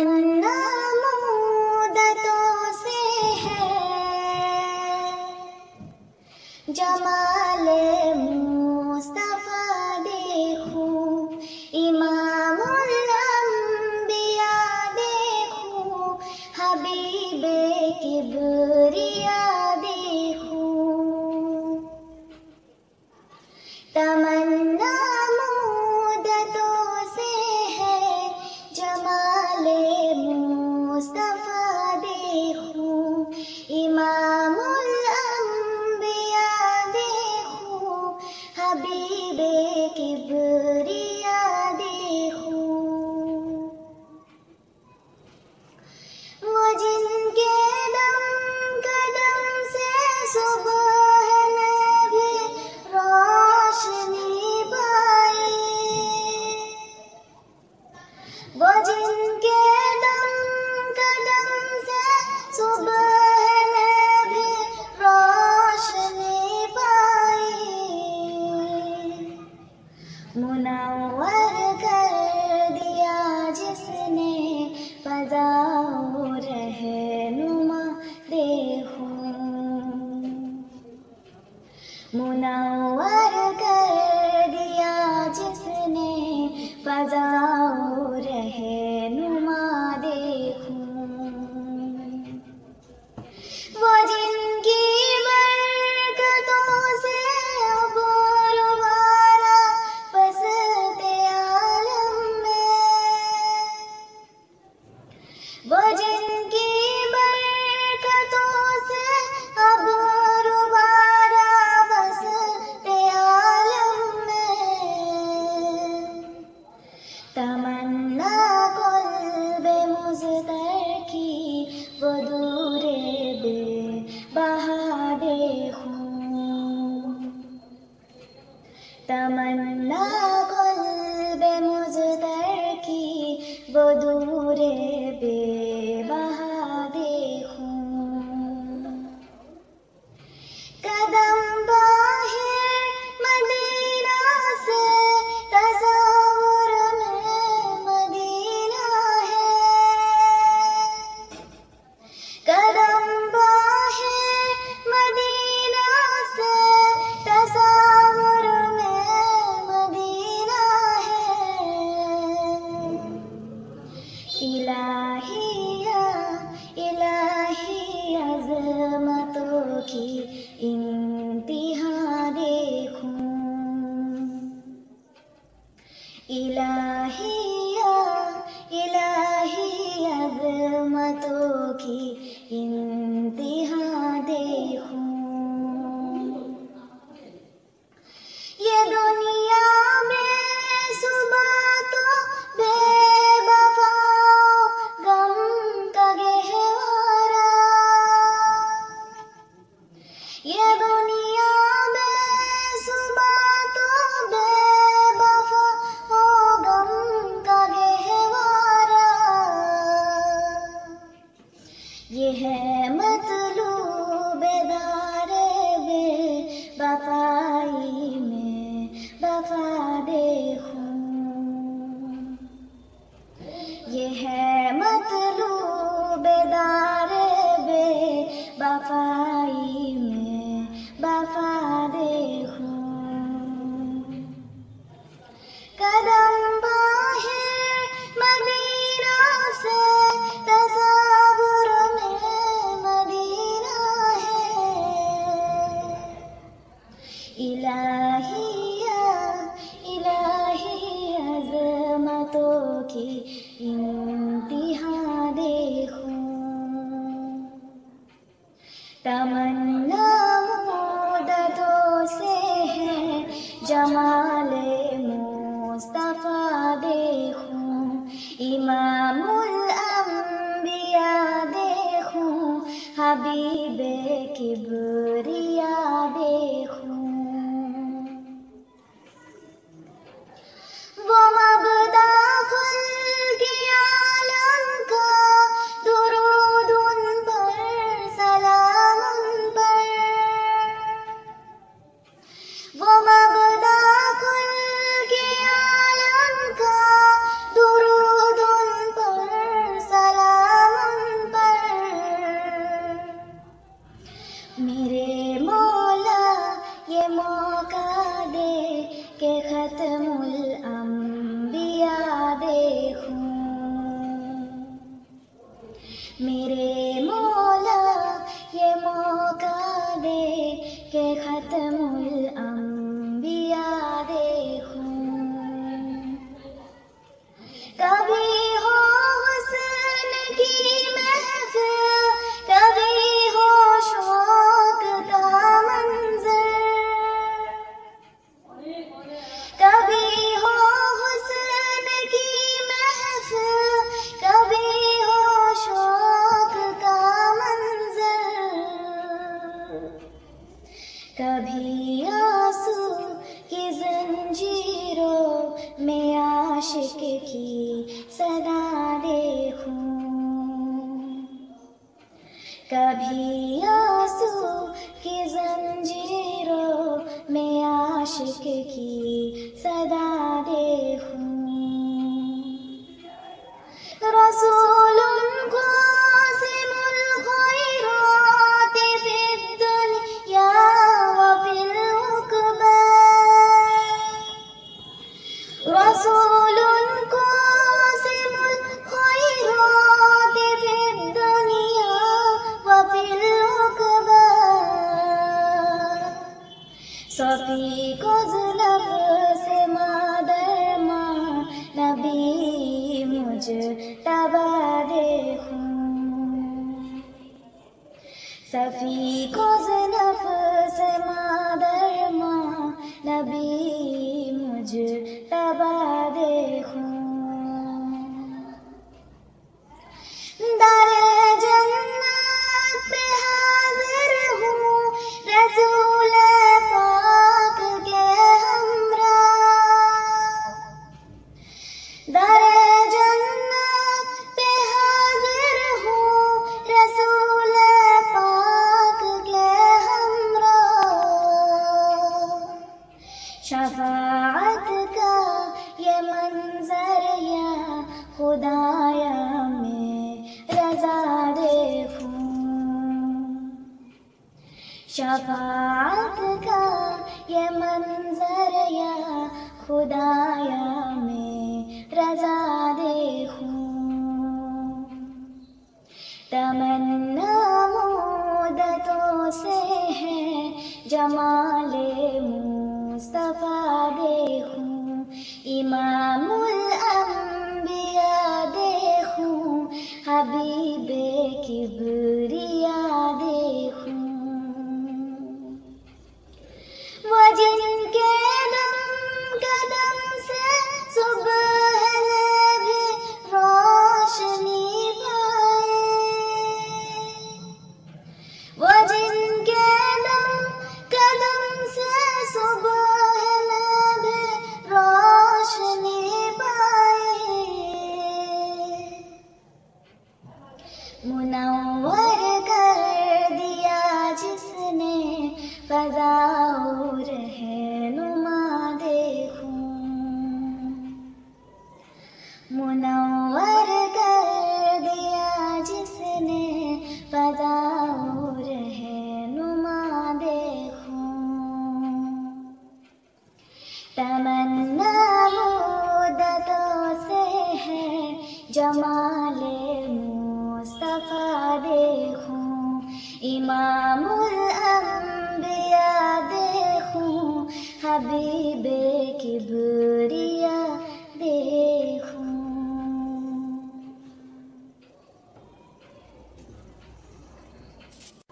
तमन्ना है। जमाल मुस्तफ़ा देखूँ इमामुल अंबिया देखूँ हबीबे किबरिया मुनावर कर दिया जिसने फजाओ रहनुमा देखो मुनावर कर दिया जिसने फजाओ virgin इलाही या इलाही अब मतों की इम्तिहा देखूँ। है मतलूब बे बपाई में बपा देखूँ ये है मतलूब बे बपा জামা मेरे कभी आँसू की जंजीरों में आशिक की सदा देखूँ। कभी आँसू की जंजीरों में आशिक की सदा देखूँ। नबी को जुलब से मादर माँ नबी मुझ तबा देखूँ सफ़ी को शफाअत का ये मंजर या खुदाया मैं रजा देखूँ। तमन्ना मुद्दतों से है जमाले मुस्तफ़ा देखूँ इमामुल अंबिया देखूँ हबीबे किबरी